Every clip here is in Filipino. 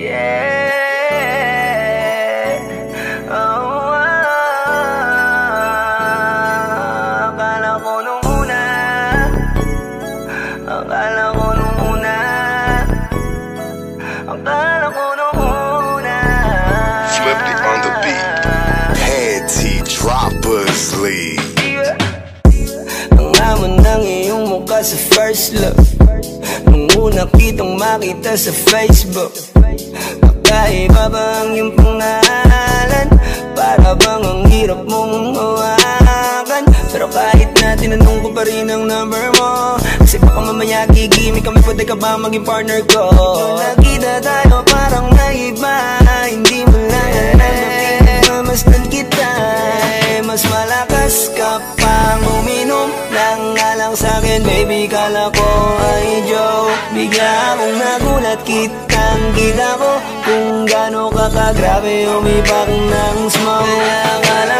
Yeah. Oh, ah. Akala ko nung una Akala ko on the beat Head T Droppers League Ang laman ng sa first love Nung una kitang makita sa Facebook Kakaiba ba ang iyong pangalan? Para bang ang hirap mong hawakan Pero kahit na tinanong ko pa rin ang number mo Kasi baka mamaya gigimik kami Pwede ka ba maging partner ko? Nakita tayo parang naiba Alang sa'kin baby Kala ko ay joke Bigla akong nagulat kitang kita ko Kung gaano ka kagrabe Umipak ng smoke. Akala ko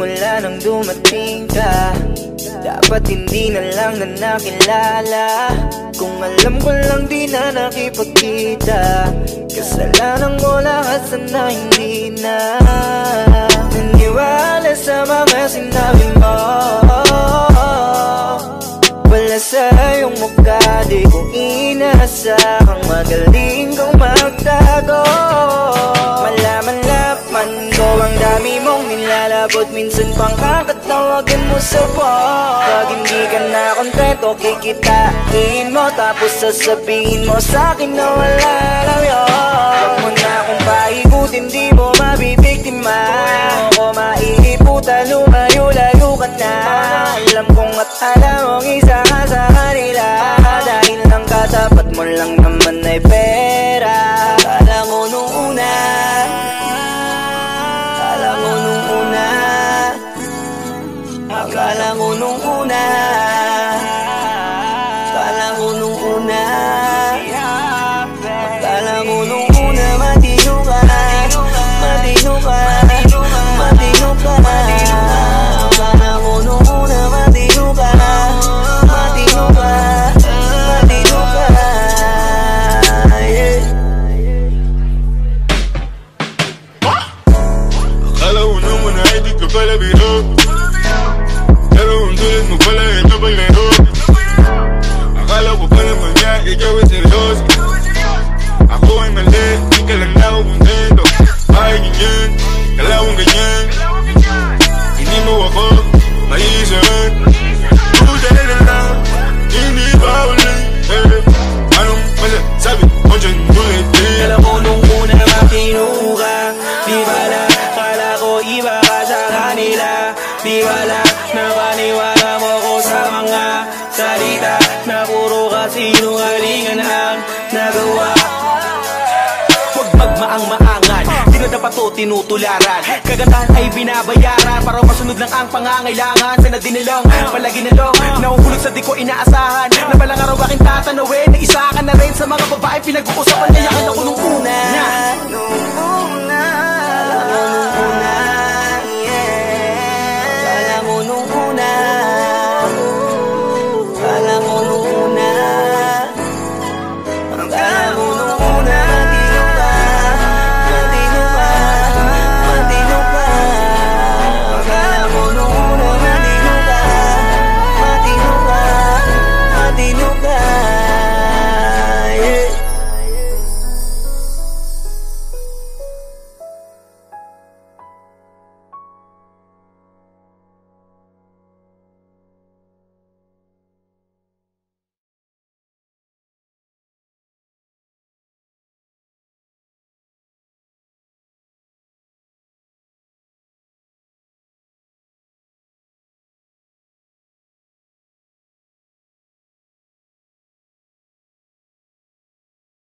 simula nang dumating ka Dapat hindi na lang na nakilala. Kung alam ko lang di na nakipagkita Kasalanan mo lahat sana hindi na Naniwala sa mga sinabi mo Wala sa iyong mukha Di ko inasahang magaling kang magtago nilalabot Minsan pang kakatawagan mo sa phone Pag hindi ka na kontento Kikitain mo. Tapos sasabihin mo sa'kin na wala lang yun. Huwag mo na akong paikutin Di mo mabibiktima. Di mo ko maiiputan Lumayo-layo ka na. Alam kong at alam mong isa ka sa kanila. Dahil lang katapat mo lang naman ay pera Di pala, kala ko iba ka sa kanila. Di pala, napaniwala mo ko sa mga salita Na puro kasi nungalingan ang nagawa. Huwag magmaang maangan dapat to tinutularan. Kagandahan ay binabayaran Para masunod lang ang pangangailangan. Sana dinilong, palagi na long Nahuhulog sa di ko inaasahan. Na palang araw aking tatanawin Na isa ka na rin sa mga babae pinag-uusapan. Kaya ako nung una. Nung una.